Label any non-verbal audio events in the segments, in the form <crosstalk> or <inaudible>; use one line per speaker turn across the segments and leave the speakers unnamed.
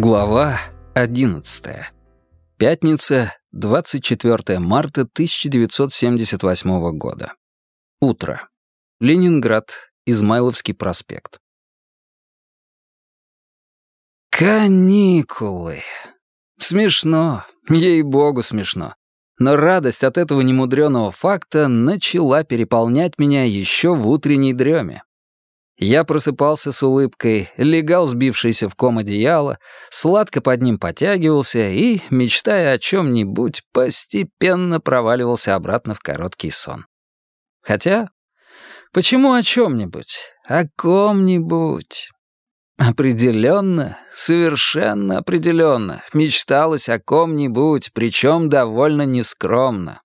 Глава 11. Пятница, 24 марта 1978 года. Утро. Ленинград, Измайловский проспект. Каникулы. Смешно, ей-богу смешно. Но радость от этого немудреного факта начала переполнять меня еще в утренней дреме. Я просыпался с улыбкой, легал сбившийся в ком одеяло, сладко под ним потягивался и, мечтая о чем-нибудь, постепенно проваливался обратно в короткий сон. Хотя, почему о чем-нибудь? О ком-нибудь. Определенно, совершенно определенно, мечталось о ком-нибудь, причем довольно нескромно.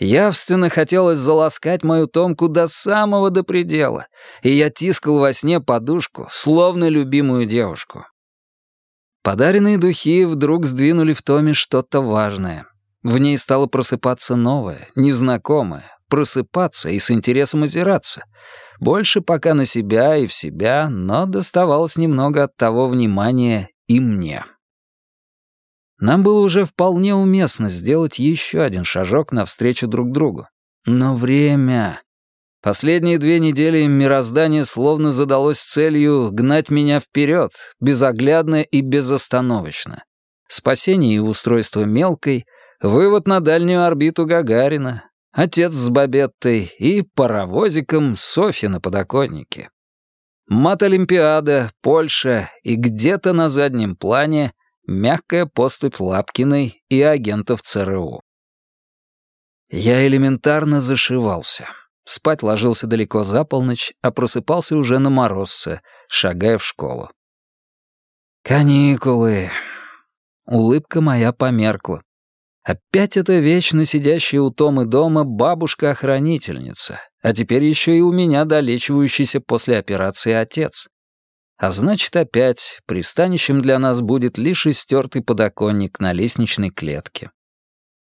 Явственно хотелось заласкать мою Томку до самого до предела, и я тискал во сне подушку, словно любимую девушку. Подаренные духи вдруг сдвинули в Томе что-то важное. В ней стало просыпаться новое, незнакомое, просыпаться и с интересом озираться. Больше пока на себя и в себя, но доставалось немного от того внимания и мне. Нам было уже вполне уместно сделать еще один шажок навстречу друг другу. Но время... Последние две недели мироздание словно задалось целью гнать меня вперед, безоглядно и безостановочно. Спасение и устройство мелкой, вывод на дальнюю орбиту Гагарина, отец с Бабеттой и паровозиком Софья на подоконнике. Мат-Олимпиада, Польша и где-то на заднем плане мягкая поступь Лапкиной и агентов ЦРУ. Я элементарно зашивался. Спать ложился далеко за полночь, а просыпался уже на морозце, шагая в школу. Каникулы. Улыбка моя померкла. Опять эта вечно сидящая у Томы дома бабушка-охранительница, а теперь еще и у меня долечивающийся после операции отец. А значит, опять пристанищем для нас будет лишь истертый подоконник на лестничной клетке.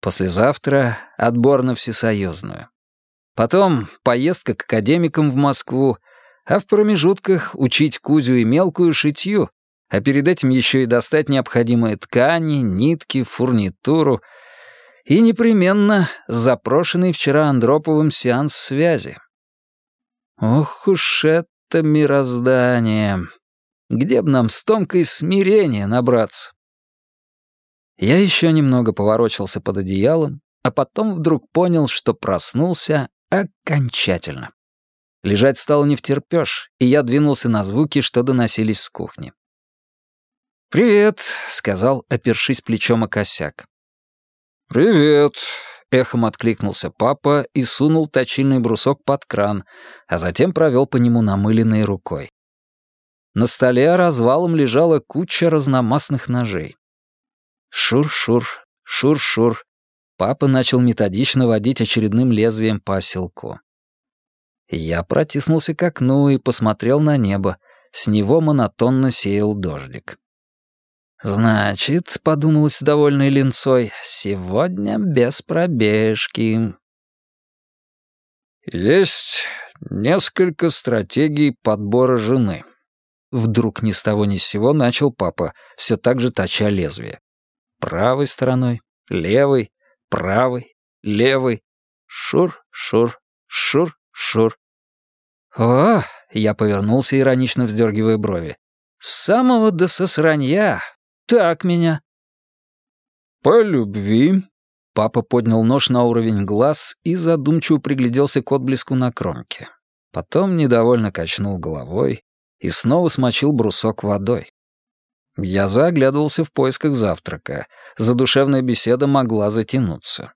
Послезавтра отбор на всесоюзную. Потом поездка к академикам в Москву, а в промежутках учить Кузю и мелкую шитью, а перед этим еще и достать необходимые ткани, нитки, фурнитуру и непременно запрошенный вчера Андроповым сеанс связи. Ох уж это это мироздание. Где б нам с Томкой смирения набраться? Я еще немного поворочился под одеялом, а потом вдруг понял, что проснулся окончательно. Лежать стало не втерпёшь, и я двинулся на звуки, что доносились с кухни. «Привет», — сказал, опершись плечом о косяк.
«Привет»,
Эхом откликнулся папа и сунул точильный брусок под кран, а затем провел по нему намыленной рукой. На столе развалом лежала куча разномастных ножей. Шур-шур, шур-шур. Папа начал методично водить очередным лезвием по оселку. Я протиснулся к окну и посмотрел на небо. С него монотонно сеял дождик. «Значит, — подумалось довольной линцой, — сегодня без пробежки».
«Есть несколько стратегий подбора жены».
Вдруг ни с того ни с сего начал папа, все так же точа лезвие. Правой стороной, левой, правой, левой. Шур, шур, шур, шур. «О!» — я повернулся, иронично вздергивая брови. «С самого до сосранья так меня».
«По любви».
Папа поднял нож на уровень глаз и задумчиво пригляделся к отблеску на кромке. Потом недовольно качнул головой и снова смочил брусок водой. Я заглядывался в поисках завтрака. Задушевная беседа могла затянуться.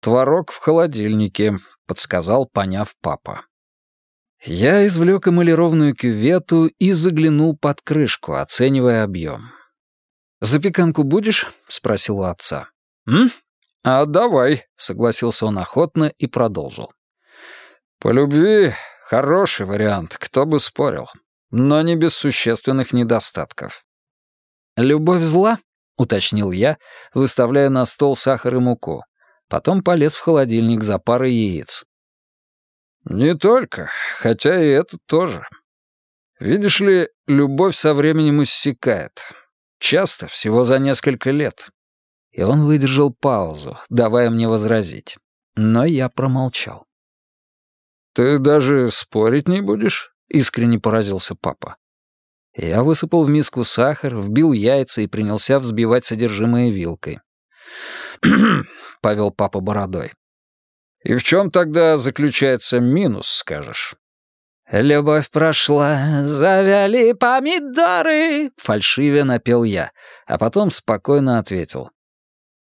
«Творог в холодильнике», — подсказал, поняв папа. Я извлек эмалированную кювету и заглянул под крышку, оценивая объем. «Запеканку будешь?» — спросил у отца.
«М? А давай», —
согласился он охотно и продолжил.
«По любви хороший вариант, кто бы спорил, но не без существенных недостатков».
«Любовь зла?» — уточнил я, выставляя на стол сахар и муку. Потом полез в холодильник за парой яиц.
«Не только, хотя и это тоже. Видишь ли, любовь со временем иссякает. Часто, всего за несколько лет.
И он выдержал паузу, давая мне возразить. Но я промолчал.
«Ты даже спорить не будешь?» — искренне поразился папа.
Я высыпал в миску сахар, вбил яйца и принялся взбивать содержимое вилкой. <clears throat> повел папа бородой.
«И в чем тогда заключается минус, скажешь?»
«Любовь прошла, завяли помидоры», — фальшиве напел я, а потом спокойно ответил.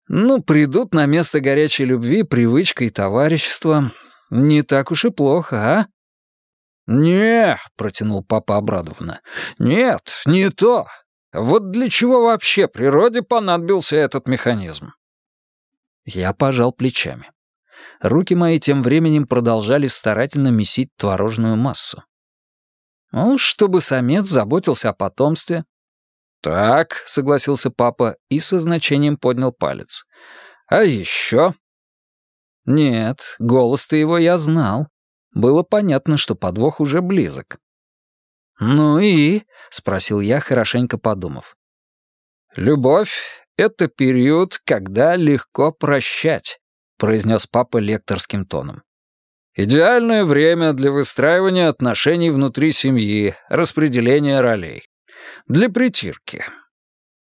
«Ну, придут на место горячей любви привычка и товарищество. Не так уж и плохо, а?»
«Не», — протянул папа обрадованно, — «нет, не то. Вот для чего вообще природе понадобился этот механизм?»
Я пожал плечами. Руки мои тем временем продолжали старательно месить творожную массу. «Ну, чтобы самец заботился о потомстве».
«Так», — согласился папа и со значением поднял палец. «А еще?»
«Нет, голос-то его я знал. Было понятно, что подвох уже близок. «Ну и?» — спросил я, хорошенько подумав.
«Любовь — это период, когда легко прощать», — произнес папа лекторским тоном. «Идеальное время для выстраивания отношений внутри семьи, распределения ролей. Для притирки».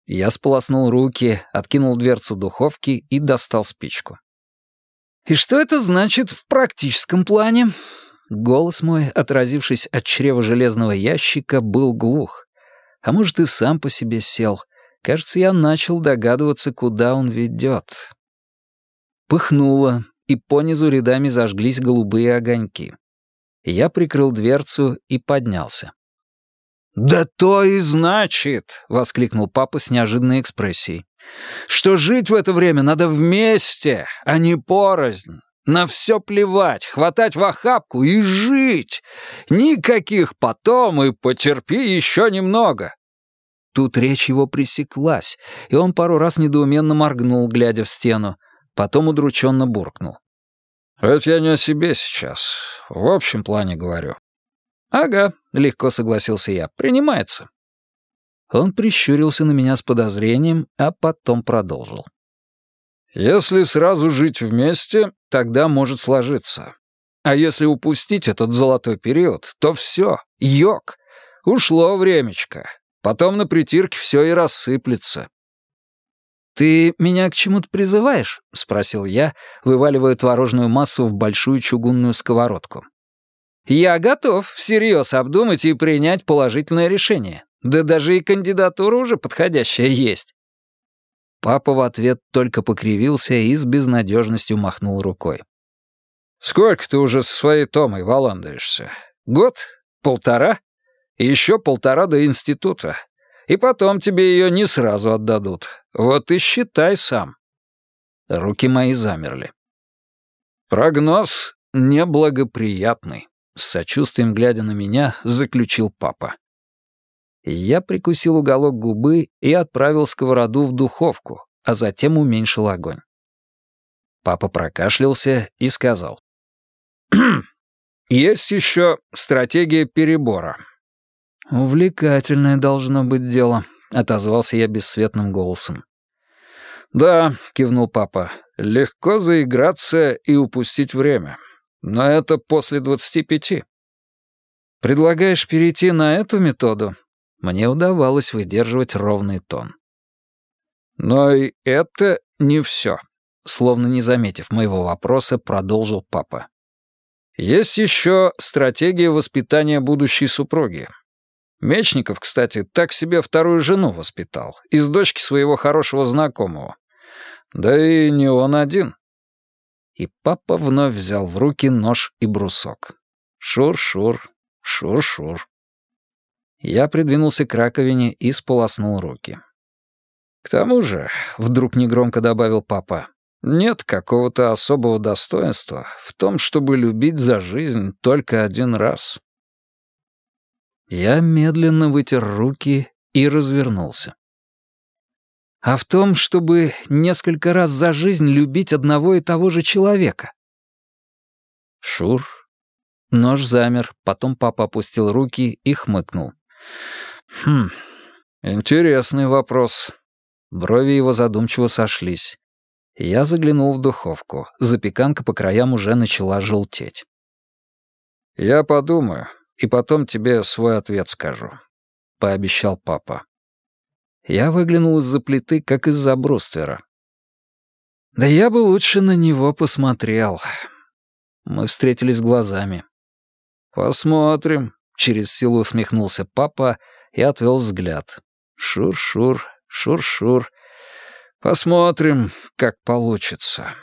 Я сполоснул руки, откинул дверцу духовки и достал спичку. «И что это значит в практическом плане?» Голос мой, отразившись от чрева железного ящика, был глух. А может, и сам по себе сел. Кажется, я начал догадываться, куда он ведет. Пыхнуло, и понизу рядами зажглись голубые огоньки. Я прикрыл дверцу и поднялся.
«Да то и значит!» — воскликнул папа с неожиданной экспрессией. «Что жить в это время надо вместе, а не порознь. На все плевать, хватать в охапку и жить. Никаких потом и потерпи еще немного.
Тут речь его пресеклась, и он пару раз недоуменно моргнул, глядя в стену. Потом удрученно буркнул.
«Это я не о себе сейчас. В общем плане говорю».
«Ага», — легко согласился я, — «принимается». Он прищурился на меня с подозрением, а потом продолжил.
Если сразу жить вместе, тогда может сложиться. А если упустить этот золотой период, то все, йог. Ушло времечко. Потом на притирке все и рассыплется.
«Ты меня к чему-то призываешь?» — спросил я, вываливая творожную массу в большую чугунную сковородку. «Я готов всерьез обдумать и принять положительное решение. Да даже и кандидатура уже подходящая есть. Папа в ответ только покривился и с безнадежностью махнул рукой.
«Сколько ты уже со своей Томой валандаешься? Год? Полтора? Еще полтора до института. И потом тебе ее не сразу отдадут. Вот и считай сам».
Руки мои замерли.
«Прогноз неблагоприятный», — с сочувствием глядя на меня, заключил папа.
Я прикусил уголок губы и отправил сковороду в духовку, а затем уменьшил огонь. Папа прокашлялся и сказал.
«Есть еще стратегия перебора».
«Увлекательное должно быть дело», — отозвался я бесцветным голосом.
«Да», — кивнул папа, — «легко заиграться и упустить время. Но это после двадцати пяти».
«Предлагаешь перейти на эту методу?» Мне удавалось выдерживать ровный тон.
«Но и это не все», —
словно не заметив моего вопроса, продолжил папа.
«Есть еще стратегия воспитания будущей супруги. Мечников, кстати, так себе вторую жену воспитал, из дочки своего хорошего знакомого. Да и не он один».
И папа вновь взял в руки нож и брусок. Шур-шур, шур-шур. Я придвинулся к раковине и сполоснул руки.
«К тому же», — вдруг негромко добавил папа, «нет какого-то особого достоинства в том, чтобы любить за жизнь только один раз».
Я медленно вытер руки и развернулся. «А в том, чтобы несколько раз за жизнь любить одного и того же человека?» Шур. Нож замер, потом папа опустил руки и хмыкнул. «Хм, интересный вопрос». Брови его задумчиво сошлись. Я заглянул в духовку. Запеканка по краям уже начала желтеть. «Я подумаю, и потом тебе свой ответ скажу», — пообещал папа. Я выглянул из-за плиты, как из-за бруствера. Да я бы лучше на него посмотрел. Мы встретились глазами. «Посмотрим», — через силу усмехнулся папа и отвел взгляд. «Шур-шур, шур-шур. Посмотрим, как получится».